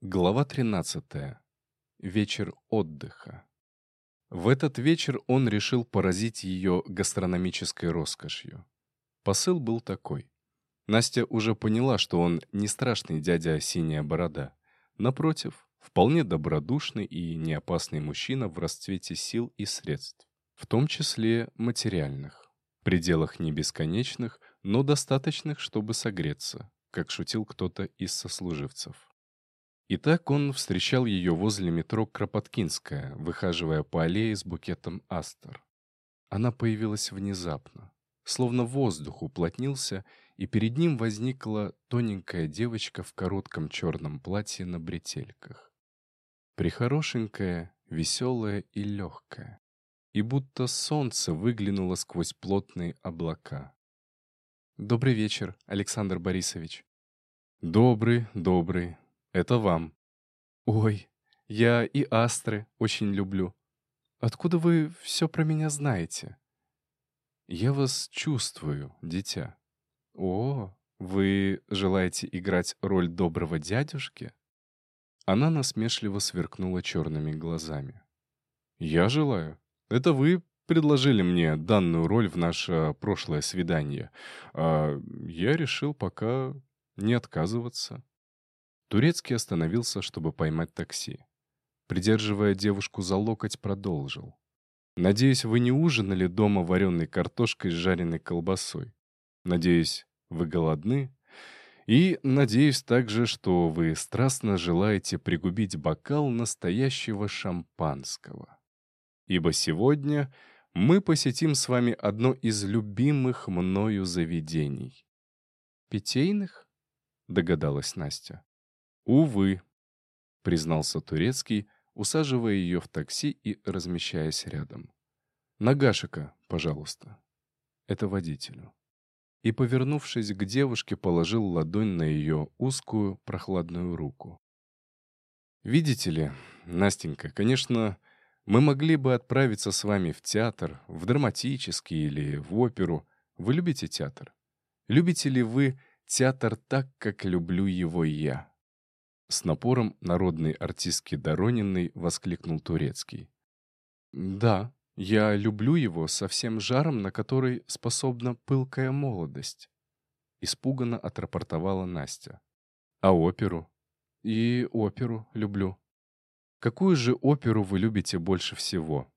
Глава 13. Вечер отдыха. В этот вечер он решил поразить ее гастрономической роскошью. Посыл был такой. Настя уже поняла, что он не страшный дядя Синяя Борода. Напротив, вполне добродушный и неопасный мужчина в расцвете сил и средств, в том числе материальных, в пределах не бесконечных, но достаточных, чтобы согреться, как шутил кто-то из сослуживцев. И так он встречал ее возле метро Кропоткинская, выхаживая по аллее с букетом астер. Она появилась внезапно, словно воздух уплотнился, и перед ним возникла тоненькая девочка в коротком черном платье на бретельках. Прихорошенькая, веселая и легкая. И будто солнце выглянуло сквозь плотные облака. «Добрый вечер, Александр Борисович». «Добрый, добрый. Это вам. Ой, я и астры очень люблю. Откуда вы все про меня знаете? Я вас чувствую, дитя. О, вы желаете играть роль доброго дядюшки? Она насмешливо сверкнула черными глазами. Я желаю. Это вы предложили мне данную роль в наше прошлое свидание. А я решил пока не отказываться. Турецкий остановился, чтобы поймать такси. Придерживая девушку за локоть, продолжил. «Надеюсь, вы не ужинали дома вареной картошкой с жареной колбасой. Надеюсь, вы голодны. И надеюсь также, что вы страстно желаете пригубить бокал настоящего шампанского. Ибо сегодня мы посетим с вами одно из любимых мною заведений». «Питейных?» — догадалась Настя. «Увы», — признался Турецкий, усаживая ее в такси и размещаясь рядом. «Нагашика, пожалуйста». Это водителю. И, повернувшись к девушке, положил ладонь на ее узкую, прохладную руку. «Видите ли, Настенька, конечно, мы могли бы отправиться с вами в театр, в драматический или в оперу. Вы любите театр? Любите ли вы театр так, как люблю его я?» С напором народной артистки Дорониной воскликнул Турецкий. «Да, я люблю его со всем жаром, на который способна пылкая молодость», испуганно отрапортовала Настя. «А оперу?» «И оперу люблю». «Какую же оперу вы любите больше всего?»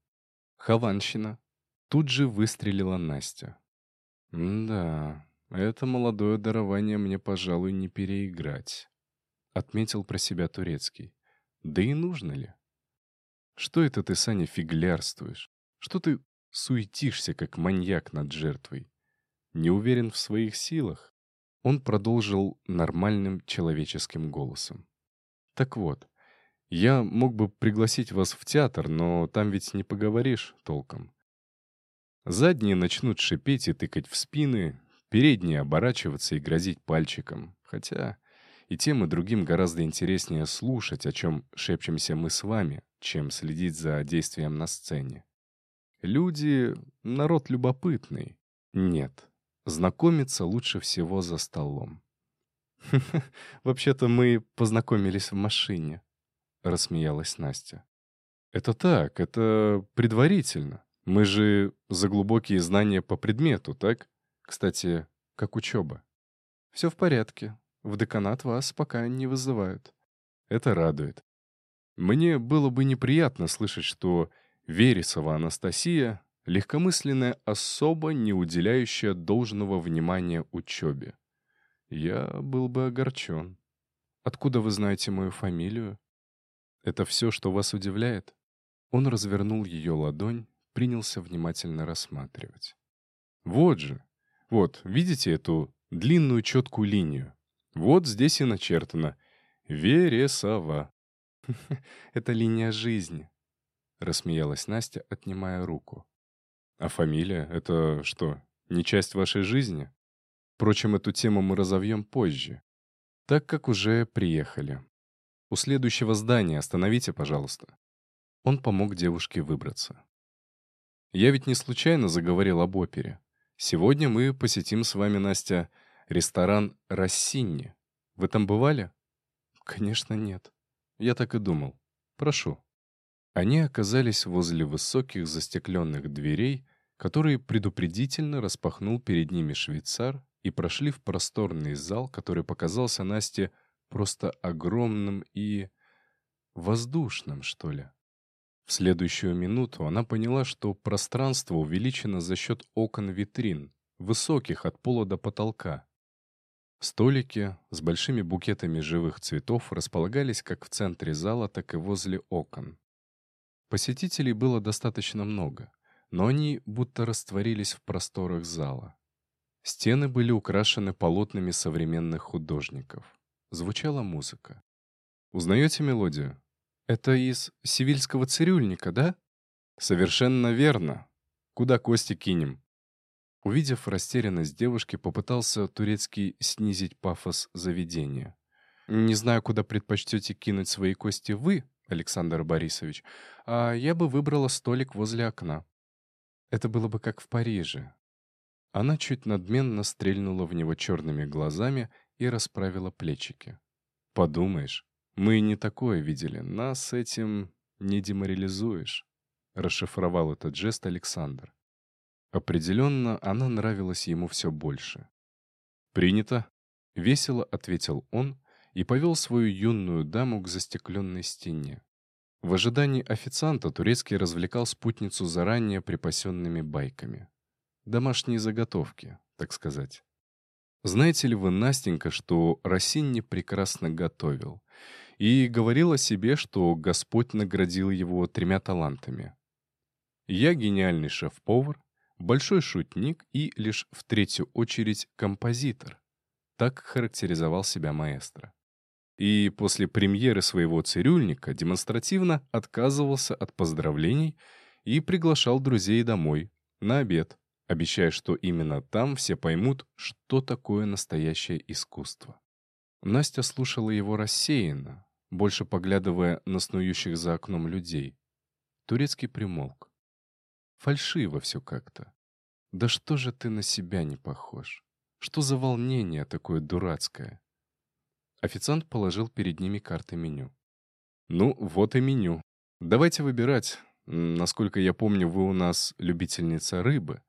«Хованщина». Тут же выстрелила Настя. «Да, это молодое дарование мне, пожалуй, не переиграть». — отметил про себя Турецкий. «Да и нужно ли?» «Что это ты, Саня, фиглярствуешь? Что ты суетишься, как маньяк над жертвой? Не уверен в своих силах?» Он продолжил нормальным человеческим голосом. «Так вот, я мог бы пригласить вас в театр, но там ведь не поговоришь толком. Задние начнут шипеть и тыкать в спины, передние оборачиваться и грозить пальчиком. Хотя и тем и другим гораздо интереснее слушать, о чем шепчемся мы с вами, чем следить за действием на сцене. Люди — народ любопытный. Нет, знакомиться лучше всего за столом. «Вообще-то мы познакомились в машине», — рассмеялась Настя. «Это так, это предварительно. Мы же за глубокие знания по предмету, так? Кстати, как учеба?» «Все в порядке. В деканат вас пока не вызывают. Это радует. Мне было бы неприятно слышать, что Вересова Анастасия — легкомысленная особа, не уделяющая должного внимания учебе. Я был бы огорчен. Откуда вы знаете мою фамилию? Это все, что вас удивляет? Он развернул ее ладонь, принялся внимательно рассматривать. Вот же. Вот, видите эту длинную четкую линию? Вот здесь и начертано. Вересова. Это линия жизни, рассмеялась Настя, отнимая руку. А фамилия — это что, не часть вашей жизни? Впрочем, эту тему мы разовьем позже, так как уже приехали. У следующего здания остановите, пожалуйста. Он помог девушке выбраться. Я ведь не случайно заговорил об опере. Сегодня мы посетим с вами, Настя, Ресторан «Рассинни». Вы там бывали? Конечно, нет. Я так и думал. Прошу». Они оказались возле высоких застекленных дверей, которые предупредительно распахнул перед ними швейцар и прошли в просторный зал, который показался Насте просто огромным и... воздушным, что ли. В следующую минуту она поняла, что пространство увеличено за счет окон витрин, высоких от пола до потолка. Столики с большими букетами живых цветов располагались как в центре зала, так и возле окон. Посетителей было достаточно много, но они будто растворились в просторах зала. Стены были украшены полотнами современных художников. Звучала музыка. «Узнаете мелодию?» «Это из сивильского цирюльника, да?» «Совершенно верно. Куда кости кинем?» Увидев растерянность девушки, попытался турецкий снизить пафос заведения. «Не знаю, куда предпочтете кинуть свои кости вы, Александр Борисович, а я бы выбрала столик возле окна. Это было бы как в Париже». Она чуть надменно стрельнула в него черными глазами и расправила плечики. «Подумаешь, мы не такое видели, нас этим не деморализуешь», — расшифровал этот жест Александр. Определенно, она нравилась ему все больше. «Принято», — весело ответил он и повел свою юную даму к застекленной стене. В ожидании официанта Турецкий развлекал спутницу заранее припасенными байками. Домашние заготовки, так сказать. Знаете ли вы, Настенька, что Росинни прекрасно готовил? И говорил о себе, что Господь наградил его тремя талантами. Я гениальный шеф-повар, большой шутник и, лишь в третью очередь, композитор. Так характеризовал себя маэстро. И после премьеры своего цирюльника демонстративно отказывался от поздравлений и приглашал друзей домой, на обед, обещая, что именно там все поймут, что такое настоящее искусство. Настя слушала его рассеянно, больше поглядывая на снующих за окном людей. Турецкий примолк. Фальшиво все как-то. Да что же ты на себя не похож? Что за волнение такое дурацкое? Официант положил перед ними карты меню. Ну, вот и меню. Давайте выбирать. Насколько я помню, вы у нас любительница рыбы.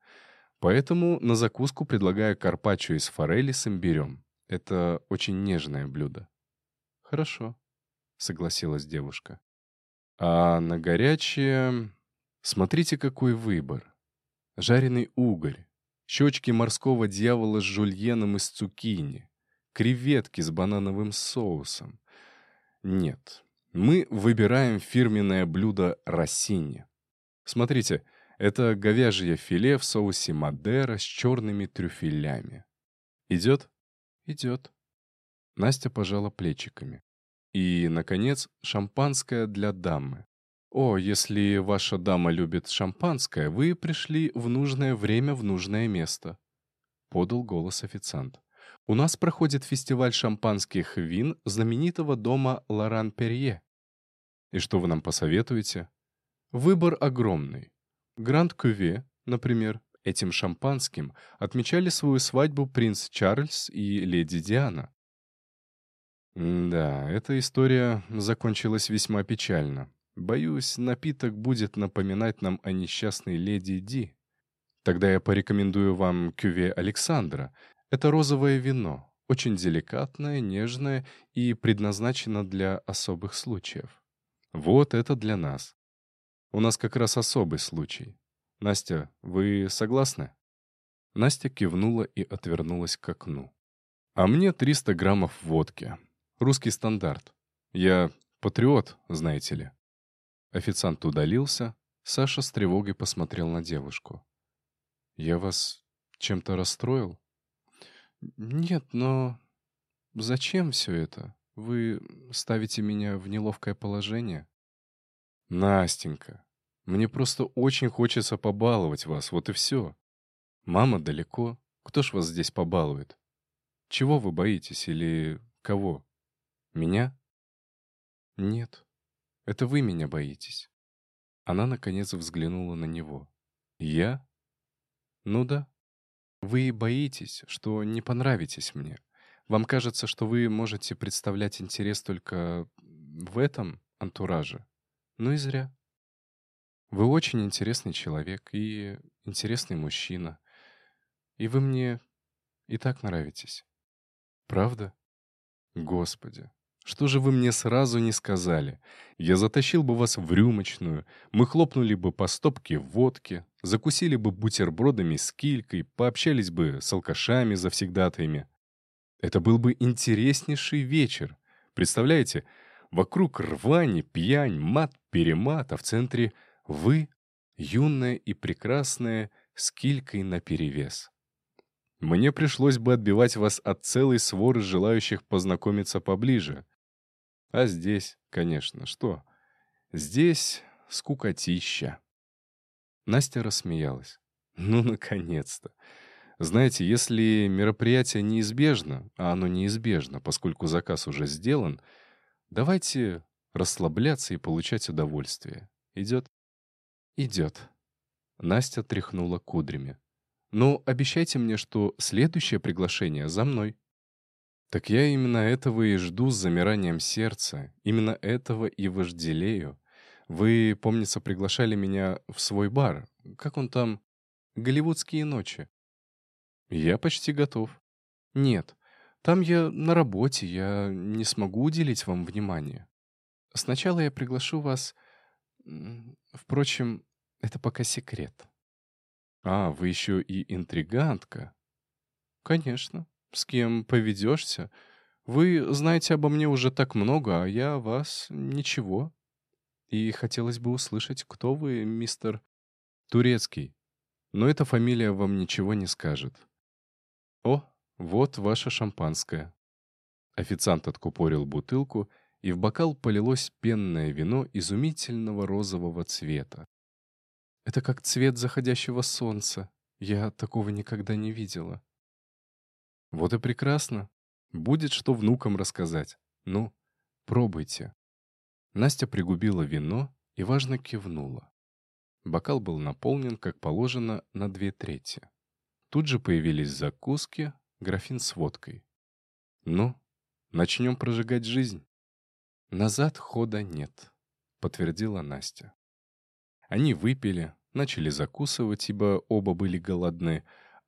Поэтому на закуску предлагаю карпаччо из форели с имбирем. Это очень нежное блюдо. Хорошо, согласилась девушка. А на горячее... Смотрите, какой выбор. Жареный угорь, щечки морского дьявола с жульеном из цукини, креветки с банановым соусом. Нет, мы выбираем фирменное блюдо Россини. Смотрите, это говяжье филе в соусе Мадера с черными трюфелями. Идет? Идет. Настя пожала плечиками. И, наконец, шампанское для дамы. О, если ваша дама любит шампанское, вы пришли в нужное время в нужное место. Подал голос официант. У нас проходит фестиваль шампанских вин знаменитого дома Лоран Перье. И что вы нам посоветуете? Выбор огромный. Гранд Кюве, например, этим шампанским отмечали свою свадьбу принц Чарльз и леди Диана. Да, эта история закончилась весьма печально. Боюсь, напиток будет напоминать нам о несчастной леди Ди. Тогда я порекомендую вам кюве Александра. Это розовое вино, очень деликатное, нежное и предназначено для особых случаев. Вот это для нас. У нас как раз особый случай. Настя, вы согласны?» Настя кивнула и отвернулась к окну. «А мне 300 граммов водки. Русский стандарт. Я патриот, знаете ли». Официант удалился. Саша с тревогой посмотрел на девушку. «Я вас чем-то расстроил?» «Нет, но зачем все это? Вы ставите меня в неловкое положение?» «Настенька, мне просто очень хочется побаловать вас, вот и все. Мама далеко, кто ж вас здесь побалует? Чего вы боитесь или кого? Меня?» «Нет, это вы меня боитесь». Она, наконец, взглянула на него. «Я?» «Ну да. Вы боитесь, что не понравитесь мне. Вам кажется, что вы можете представлять интерес только в этом антураже. Ну и зря. Вы очень интересный человек и интересный мужчина. И вы мне и так нравитесь. Правда? Господи, что же вы мне сразу не сказали? Я затащил бы вас в рюмочную, мы хлопнули бы по стопке водки, закусили бы бутербродами с килькой, пообщались бы с алкашами завсегдатаями. Это был бы интереснейший вечер. Представляете, вокруг рвани, пьянь, мат-перемат, а в центре вы, юная и прекрасная, с килькой наперевес. Мне пришлось бы отбивать вас от целой своры желающих познакомиться поближе. А здесь, конечно, что? Здесь скукотища. Настя рассмеялась. Ну, наконец-то. Знаете, если мероприятие неизбежно, а оно неизбежно, поскольку заказ уже сделан, давайте расслабляться и получать удовольствие. Идет? Идет. Настя тряхнула кудрями. Но обещайте мне, что следующее приглашение за мной. Так я именно этого и жду с замиранием сердца. Именно этого и вожделею. Вы, помнится, приглашали меня в свой бар. Как он там? Голливудские ночи. Я почти готов. Нет, там я на работе, я не смогу уделить вам внимание. Сначала я приглашу вас... Впрочем, это пока секрет. «А, вы еще и интригантка?» «Конечно. С кем поведешься? Вы знаете обо мне уже так много, а я о вас ничего. И хотелось бы услышать, кто вы, мистер...» «Турецкий. Но эта фамилия вам ничего не скажет». «О, вот ваше шампанское». Официант откупорил бутылку, и в бокал полилось пенное вино изумительного розового цвета, это как цвет заходящего солнца. Я такого никогда не видела. Вот и прекрасно. Будет что внукам рассказать. Ну, пробуйте. Настя пригубила вино и важно кивнула. Бокал был наполнен, как положено, на две трети. Тут же появились закуски, графин с водкой. Ну, начнем прожигать жизнь. Назад хода нет, подтвердила Настя. Они выпили, начали закусывать, ибо оба были голодны,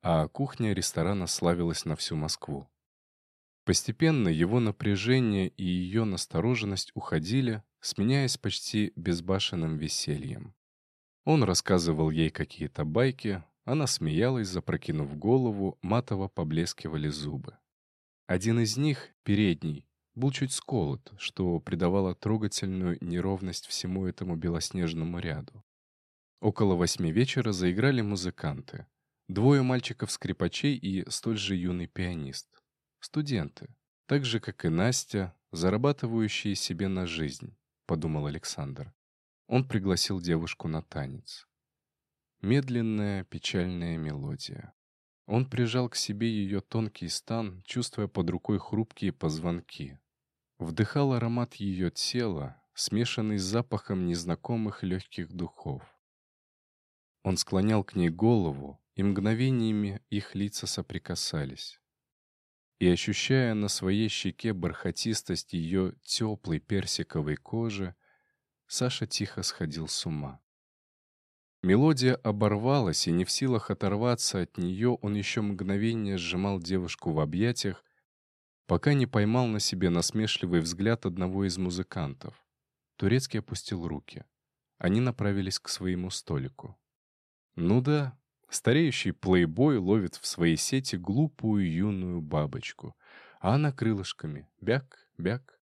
а кухня ресторана славилась на всю Москву. Постепенно его напряжение и ее настороженность уходили, сменяясь почти безбашенным весельем. Он рассказывал ей какие-то байки, она смеялась, запрокинув голову, матово поблескивали зубы. Один из них, передний, был чуть сколот, что придавало трогательную неровность всему этому белоснежному ряду. Около восьми вечера заиграли музыканты. Двое мальчиков-скрипачей и столь же юный пианист. Студенты. Так же, как и Настя, зарабатывающие себе на жизнь, подумал Александр. Он пригласил девушку на танец. Медленная, печальная мелодия. Он прижал к себе ее тонкий стан, чувствуя под рукой хрупкие позвонки. Вдыхал аромат ее тела, смешанный с запахом незнакомых легких духов. Он склонял к ней голову, и мгновениями их лица соприкасались. И, ощущая на своей щеке бархатистость ее теплой персиковой кожи, Саша тихо сходил с ума. Мелодия оборвалась, и не в силах оторваться от нее, он еще мгновение сжимал девушку в объятиях, пока не поймал на себе насмешливый взгляд одного из музыкантов. Турецкий опустил руки. Они направились к своему столику. Ну да, стареющий плейбой ловит в своей сети глупую юную бабочку, а она крылышками бяк-бяк,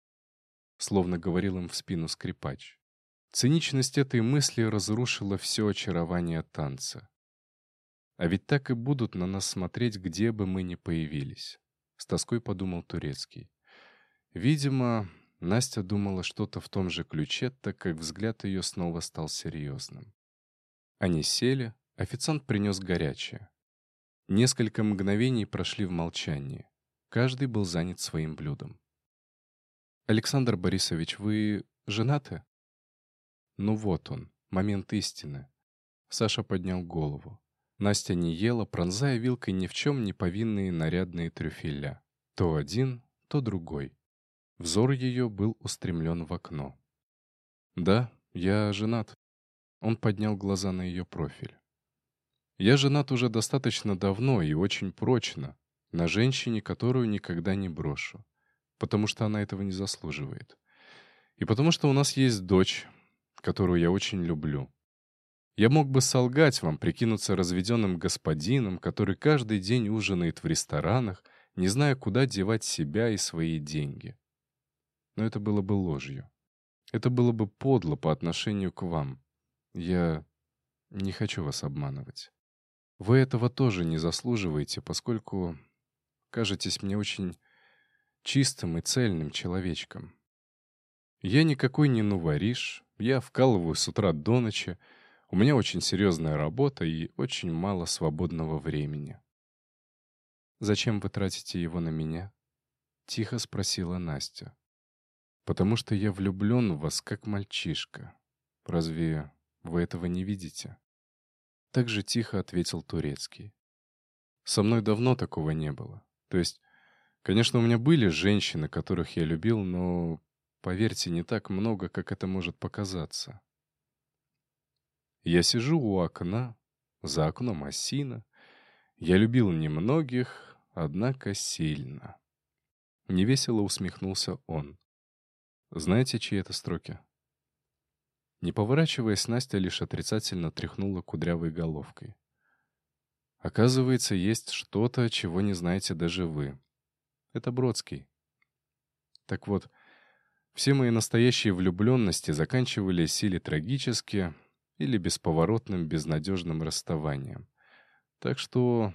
словно говорил им в спину скрипач. Циничность этой мысли разрушила все очарование танца. А ведь так и будут на нас смотреть, где бы мы ни появились. С тоской подумал Турецкий. Видимо, Настя думала что-то в том же ключе, так как взгляд ее снова стал серьезным. Они сели, Официант принес горячее. Несколько мгновений прошли в молчании. Каждый был занят своим блюдом. «Александр Борисович, вы женаты?» Ну вот он, момент истины. Саша поднял голову. Настя не ела, пронзая вилкой ни в чем не повинные нарядные трюфеля. То один, то другой. Взор ее был устремлен в окно. «Да, я женат». Он поднял глаза на ее профиль. «Я женат уже достаточно давно и очень прочно, на женщине, которую никогда не брошу, потому что она этого не заслуживает. И потому что у нас есть дочь, которую я очень люблю. Я мог бы солгать вам, прикинуться разведенным господином, который каждый день ужинает в ресторанах, не зная, куда девать себя и свои деньги. Но это было бы ложью. Это было бы подло по отношению к вам. Я не хочу вас обманывать. Вы этого тоже не заслуживаете, поскольку кажетесь мне очень чистым и цельным человечком. Я никакой не нувориш, я вкалываю с утра до ночи, у меня очень серьезная работа и очень мало свободного времени. «Зачем вы тратите его на меня?» — тихо спросила Настя. «Потому что я влюблен в вас, как мальчишка. Разве вы этого не видите?» Так же тихо ответил Турецкий. «Со мной давно такого не было. То есть, конечно, у меня были женщины, которых я любил, но, поверьте, не так много, как это может показаться. Я сижу у окна, за окном осина. Я любил немногих, однако сильно. Невесело усмехнулся он. Знаете, чьи это строки? Не поворачиваясь, Настя лишь отрицательно тряхнула кудрявой головкой. Оказывается, есть что-то, чего не знаете даже вы. Это Бродский. Так вот, все мои настоящие влюбленности заканчивались или трагически, или бесповоротным безнадежным расставанием. Так что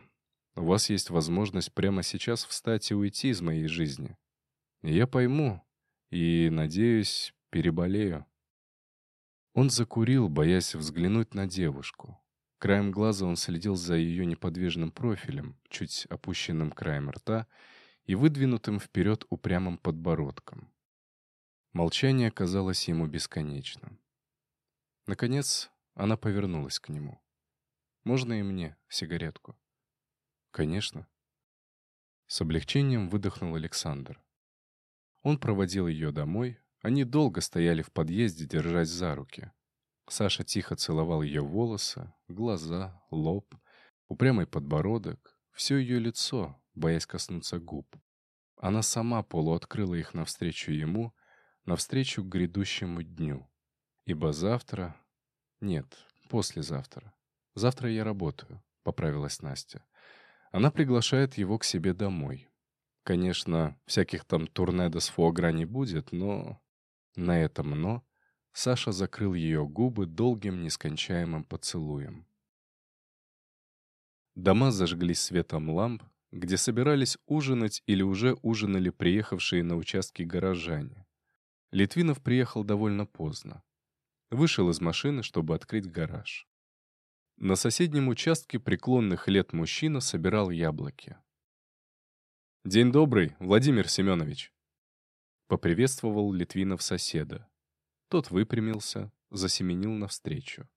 у вас есть возможность прямо сейчас встать и уйти из моей жизни. я пойму и, надеюсь, переболею. Он закурил, боясь взглянуть на девушку. Краем глаза он следил за ее неподвижным профилем, чуть опущенным краем рта и выдвинутым вперед упрямым подбородком. Молчание казалось ему бесконечным. Наконец, она повернулась к нему. «Можно и мне сигаретку?» «Конечно». С облегчением выдохнул Александр. Он проводил ее домой. Они долго стояли в подъезде, держась за руки. Саша тихо целовал ее волосы, глаза, лоб, упрямый подбородок, все ее лицо, боясь коснуться губ. Она сама полуоткрыла их навстречу ему, навстречу к грядущему дню. Ибо завтра... Нет, послезавтра. Завтра я работаю, поправилась Настя. Она приглашает его к себе домой. Конечно, всяких там турнедо с фуагра не будет, но... На этом «но» Саша закрыл ее губы долгим нескончаемым поцелуем. Дома зажглись светом ламп, где собирались ужинать или уже ужинали приехавшие на участки горожане. Литвинов приехал довольно поздно. Вышел из машины, чтобы открыть гараж. На соседнем участке преклонных лет мужчина собирал яблоки. «День добрый, Владимир Семенович!» Поприветствовал Литвинов соседа. Тот выпрямился, засеменил навстречу.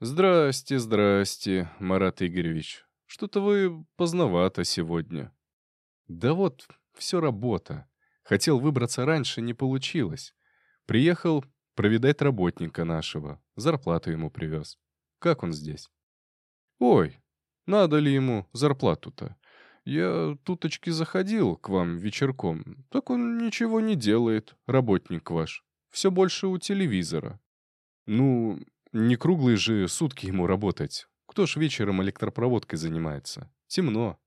«Здрасте, здрасте, Марат Игоревич. Что-то вы поздновато сегодня». «Да вот, все работа. Хотел выбраться раньше, не получилось. Приехал провидать работника нашего, зарплату ему привез. Как он здесь?» «Ой, надо ли ему зарплату-то? Я туточки заходил к вам вечерком, так он ничего не делает, работник ваш все больше у телевизора. Ну, не круглые же сутки ему работать. Кто ж вечером электропроводкой занимается? Темно.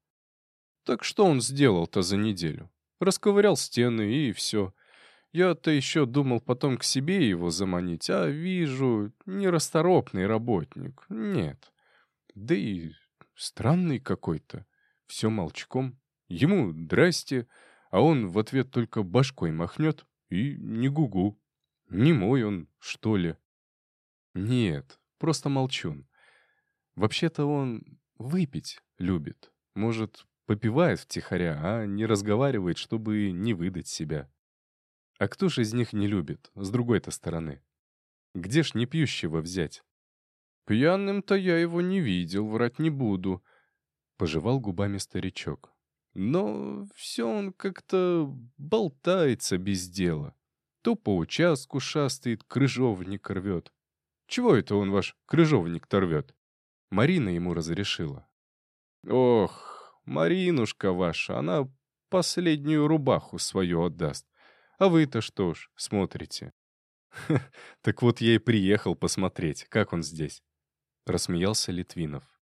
Так что он сделал-то за неделю? Расковырял стены и все. Я-то еще думал потом к себе его заманить, а вижу, нерасторопный работник. Нет. Да и странный какой-то. Все молчком. Ему «здрасте», а он в ответ только башкой махнет и не гугу. Не мой он, что ли? Нет, просто молчун. Вообще-то он выпить любит. Может, попивает втихаря, а не разговаривает, чтобы не выдать себя. А кто же из них не любит, с другой-то стороны? Где ж не пьющего взять? Пьяным-то я его не видел, врать не буду. Пожевал губами старичок. Но все он как-то болтается без дела. То по участку шастает, крыжовник рвет. Чего это он ваш крыжовник-то рвет? Марина ему разрешила. Ох, Маринушка ваша, она последнюю рубаху свою отдаст. А вы-то что ж, смотрите. Так вот я и приехал посмотреть, как он здесь. Рассмеялся Литвинов.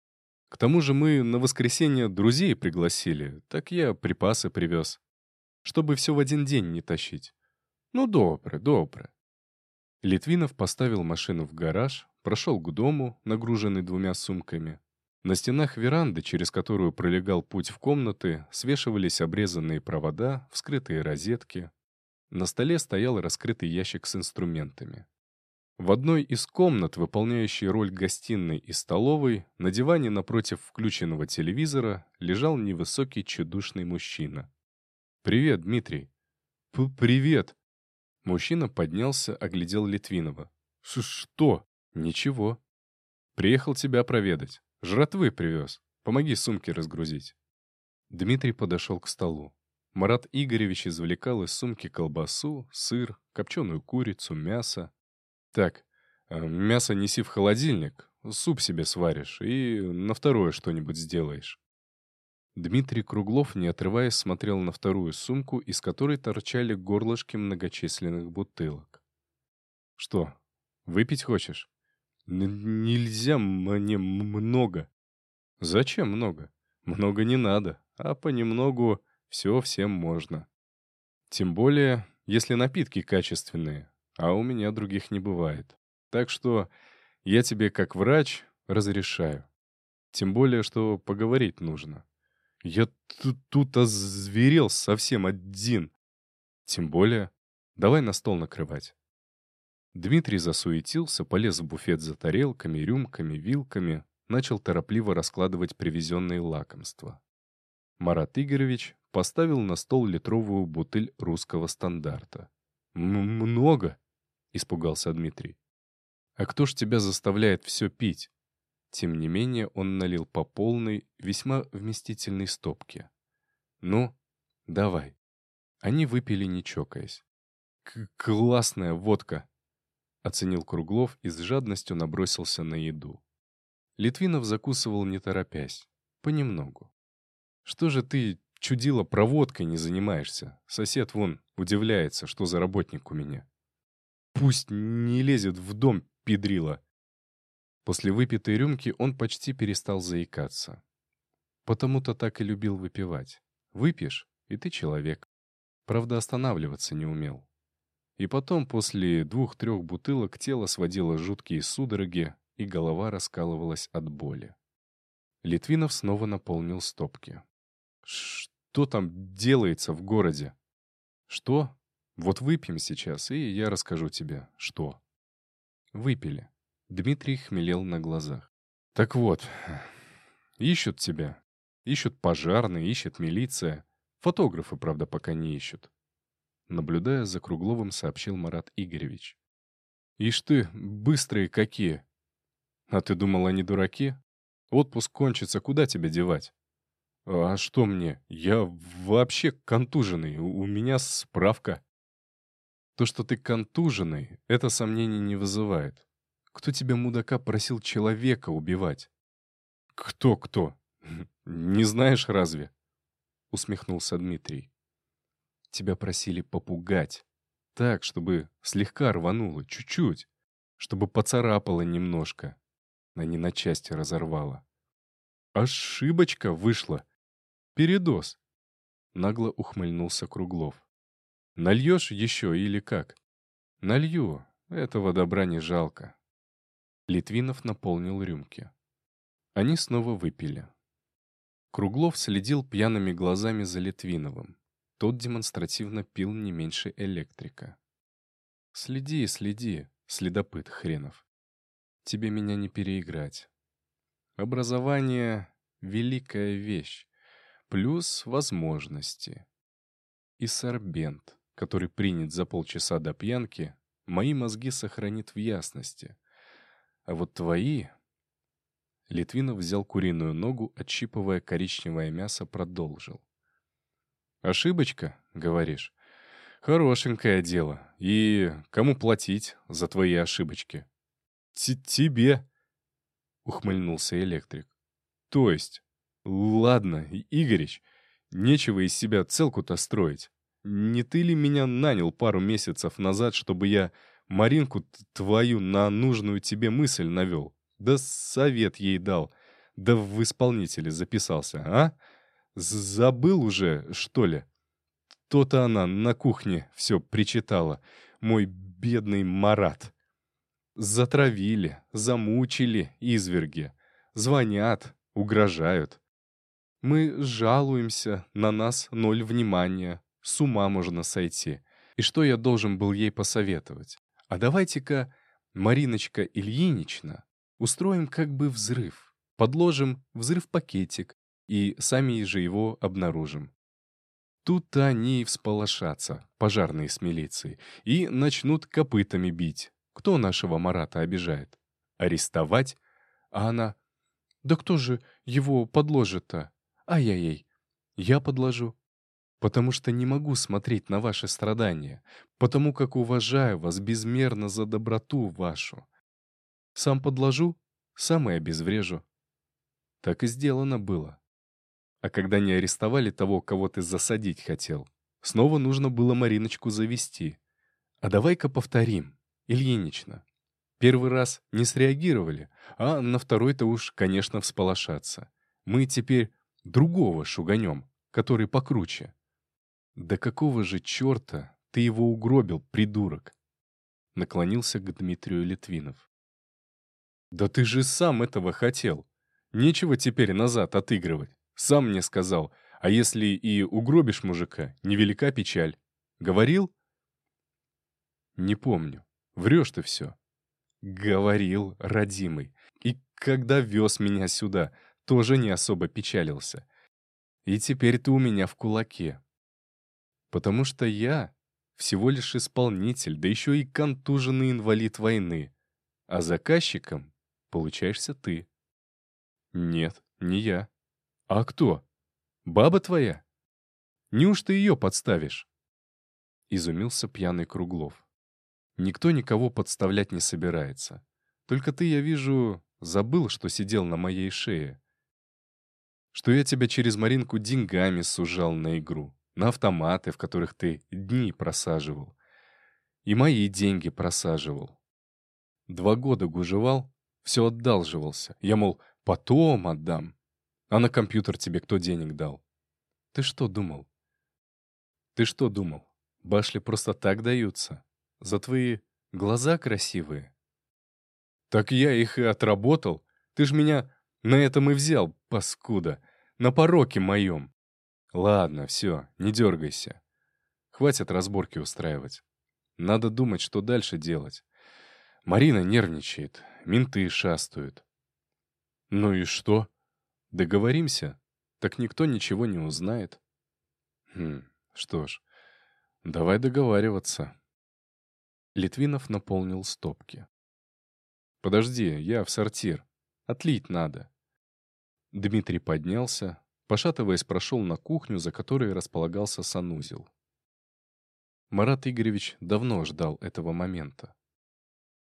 К тому же мы на воскресенье друзей пригласили, так я припасы привез. Чтобы все в один день не тащить. Ну, добре, добре. Литвинов поставил машину в гараж, прошел к дому, нагруженный двумя сумками. На стенах веранды, через которую пролегал путь в комнаты, свешивались обрезанные провода, вскрытые розетки. На столе стоял раскрытый ящик с инструментами. В одной из комнат, выполняющей роль гостиной и столовой, на диване напротив включенного телевизора лежал невысокий чудушный мужчина. «Привет, Дмитрий». П «Привет». Мужчина поднялся, оглядел Литвинова. «Что?» «Ничего. Приехал тебя проведать. Жратвы привез. Помоги сумки разгрузить». Дмитрий подошел к столу. Марат Игоревич извлекал из сумки колбасу, сыр, копченую курицу, мясо. «Так, э, мясо неси в холодильник, суп себе сваришь и на второе что-нибудь сделаешь». Дмитрий Круглов, не отрываясь, смотрел на вторую сумку, из которой торчали горлышки многочисленных бутылок. «Что, выпить хочешь?» Н «Нельзя мне много». «Зачем много? Много не надо, а понемногу все всем можно. Тем более, если напитки качественные, а у меня других не бывает. Так что я тебе, как врач, разрешаю. Тем более, что поговорить нужно. Я тут, тут озверел совсем один. Тем более, давай на стол накрывать. Дмитрий засуетился, полез в буфет за тарелками, рюмками, вилками, начал торопливо раскладывать привезенные лакомства. Марат Игоревич поставил на стол литровую бутыль русского стандарта. «Много?» — испугался Дмитрий. «А кто ж тебя заставляет все пить?» Тем не менее он налил по полной, весьма вместительной стопке. «Ну, давай». Они выпили, не чокаясь. «Классная водка!» — оценил Круглов и с жадностью набросился на еду. Литвинов закусывал не торопясь, понемногу. «Что же ты Чудило, проводкой не занимаешься. Сосед вон удивляется, что за работник у меня. Пусть не лезет в дом, педрила. После выпитой рюмки он почти перестал заикаться. Потому-то так и любил выпивать. Выпьешь, и ты человек. Правда, останавливаться не умел. И потом, после двух-трех бутылок, тело сводило жуткие судороги, и голова раскалывалась от боли. Литвинов снова наполнил стопки что там делается в городе. Что? Вот выпьем сейчас, и я расскажу тебе, что. Выпили. Дмитрий хмелел на глазах. Так вот, ищут тебя. Ищут пожарные, ищет милиция. Фотографы, правда, пока не ищут. Наблюдая за Кругловым, сообщил Марат Игоревич. «Ишь ты, быстрые какие!» «А ты думал, они дураки? Отпуск кончится, куда тебя девать?» «А что мне? Я вообще контуженный, у меня справка». То, что ты контуженный, это сомнений не вызывает. Кто тебя, мудака, просил человека убивать? Кто-кто? Не знаешь разве? Усмехнулся Дмитрий. Тебя просили попугать. Так, чтобы слегка рвануло, чуть-чуть. Чтобы поцарапало немножко, а не на части разорвало. Ошибочка вышла. Передоз. Нагло ухмыльнулся Круглов. Нальешь еще или как? Налью. Этого добра не жалко. Литвинов наполнил рюмки. Они снова выпили. Круглов следил пьяными глазами за Литвиновым. Тот демонстративно пил не меньше электрика. «Следи, следи, следопыт хренов. Тебе меня не переиграть. Образование — великая вещь плюс возможности. И сорбент, который принят за полчаса до пьянки, мои мозги сохранит в ясности. А вот твои... Литвинов взял куриную ногу, отщипывая коричневое мясо, продолжил. Ошибочка, говоришь? Хорошенькое дело. И кому платить за твои ошибочки? Т Тебе, ухмыльнулся электрик. То есть? Ладно, Игорич, нечего из себя целку-то строить. Не ты ли меня нанял пару месяцев назад, чтобы я Маринку твою на нужную тебе мысль навел? Да совет ей дал. Да в исполнителе записался, а? Забыл уже, что ли? То-то она на кухне все причитала. Мой бедный Марат. Затравили, замучили изверги. Звонят, угрожают. Мы жалуемся, на нас ноль внимания. С ума можно сойти. И что я должен был ей посоветовать? А давайте-ка, Мариночка Ильинична, устроим как бы взрыв. Подложим взрыв-пакетик и сами же его обнаружим. Тут они всполошатся, пожарные с милицией, и начнут копытами бить. Кто нашего Марата обижает? Арестовать? А она... Да кто же его подложит-то? Ай-яй-яй. Я подложу потому что не могу смотреть на ваши страдания, потому как уважаю вас безмерно за доброту вашу. Сам подложу, сам и обезврежу. Так и сделано было. А когда не арестовали того, кого ты засадить хотел, снова нужно было Мариночку завести. А давай-ка повторим, Ильинична. Первый раз не среагировали, а на второй-то уж, конечно, всполошаться. Мы теперь другого шуганем, который покруче. «Да какого же черта ты его угробил, придурок?» Наклонился к Дмитрию Литвинов. «Да ты же сам этого хотел. Нечего теперь назад отыгрывать. Сам мне сказал, а если и угробишь мужика, невелика печаль. Говорил?» «Не помню. Врешь ты все». «Говорил, родимый. И когда вез меня сюда, тоже не особо печалился. И теперь ты у меня в кулаке. Потому что я всего лишь исполнитель, да еще и контуженный инвалид войны. А заказчиком получаешься ты. Нет, не я. А кто? Баба твоя? Неужто ее подставишь? Изумился пьяный Круглов. Никто никого подставлять не собирается. Только ты, я вижу, забыл, что сидел на моей шее. Что я тебя через Маринку деньгами сужал на игру на автоматы, в которых ты дни просаживал. И мои деньги просаживал. Два года гужевал, все отдалживался. Я, мол, потом отдам. А на компьютер тебе кто денег дал? Ты что думал? Ты что думал? Башли просто так даются? За твои глаза красивые? Так я их и отработал. Ты ж меня на этом и взял, паскуда. На пороке моем. Ладно, все, не дергайся. Хватит разборки устраивать. Надо думать, что дальше делать. Марина нервничает, менты шастают. Ну и что? Договоримся? Так никто ничего не узнает. Хм, что ж, давай договариваться. Литвинов наполнил стопки. Подожди, я в сортир. Отлить надо. Дмитрий поднялся, Пошатываясь, прошел на кухню, за которой располагался санузел. Марат Игоревич давно ждал этого момента.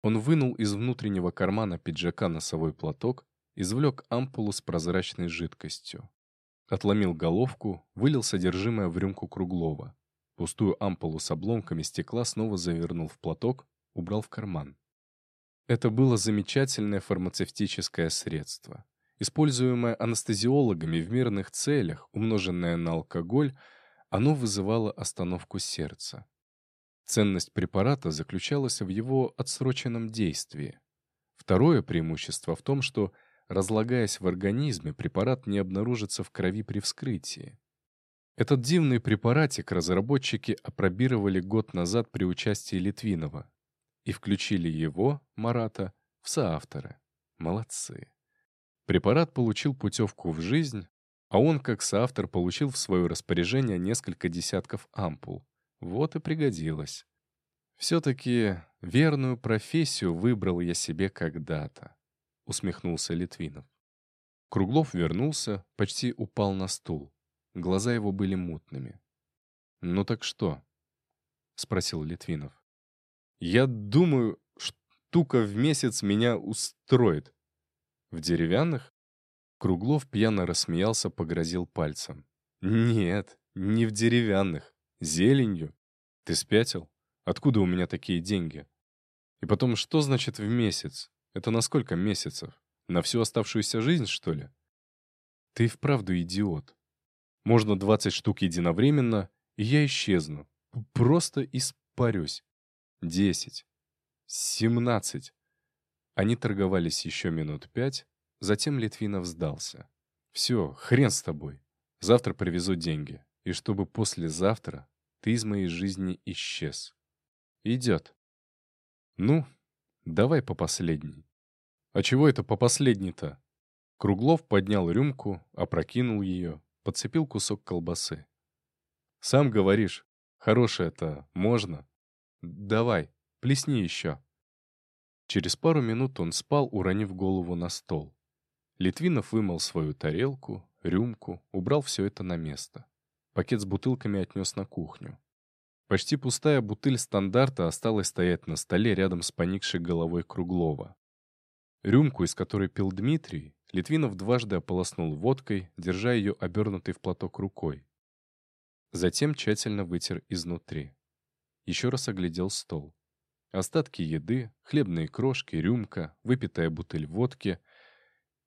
Он вынул из внутреннего кармана пиджака носовой платок, извлек ампулу с прозрачной жидкостью. Отломил головку, вылил содержимое в рюмку Круглова. Пустую ампулу с обломками стекла снова завернул в платок, убрал в карман. Это было замечательное фармацевтическое средство. Используемое анестезиологами в мирных целях, умноженное на алкоголь, оно вызывало остановку сердца. Ценность препарата заключалась в его отсроченном действии. Второе преимущество в том, что, разлагаясь в организме, препарат не обнаружится в крови при вскрытии. Этот дивный препаратик разработчики опробировали год назад при участии Литвинова и включили его, Марата, в соавторы. Молодцы. Препарат получил путевку в жизнь, а он, как соавтор, получил в свое распоряжение несколько десятков ампул. Вот и пригодилось. Все-таки верную профессию выбрал я себе когда-то, усмехнулся Литвинов. Круглов вернулся, почти упал на стул. Глаза его были мутными. «Ну так что?» — спросил Литвинов. «Я думаю, штука в месяц меня устроит». «В деревянных?» Круглов пьяно рассмеялся, погрозил пальцем. «Нет, не в деревянных. Зеленью. Ты спятил? Откуда у меня такие деньги? И потом, что значит в месяц? Это на сколько месяцев? На всю оставшуюся жизнь, что ли? Ты вправду идиот. Можно 20 штук единовременно, и я исчезну. Просто испарюсь. Десять. Семнадцать. Они торговались еще минут пять, затем Литвинов сдался. «Все, хрен с тобой. Завтра привезу деньги. И чтобы послезавтра ты из моей жизни исчез. Идет. Ну, давай по последней. А чего это по последней-то? Круглов поднял рюмку, опрокинул ее, подцепил кусок колбасы. Сам говоришь, хорошее-то можно. Давай, плесни еще. Через пару минут он спал, уронив голову на стол. Литвинов вымыл свою тарелку, рюмку, убрал все это на место. Пакет с бутылками отнес на кухню. Почти пустая бутыль стандарта осталась стоять на столе рядом с поникшей головой Круглова. Рюмку, из которой пил Дмитрий, Литвинов дважды ополоснул водкой, держа ее обернутой в платок рукой. Затем тщательно вытер изнутри. Еще раз оглядел стол. Остатки еды, хлебные крошки, рюмка, выпитая бутыль водки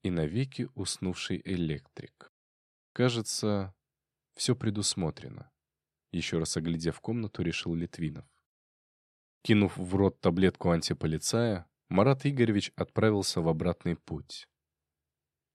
и навеки уснувший электрик. Кажется, все предусмотрено. Еще раз оглядев комнату, решил Литвинов. Кинув в рот таблетку антиполицая, Марат Игоревич отправился в обратный путь.